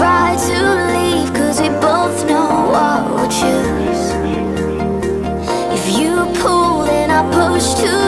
Try to leave, cause we both know what we'll choose. If you pull, then I push too